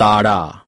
તાળા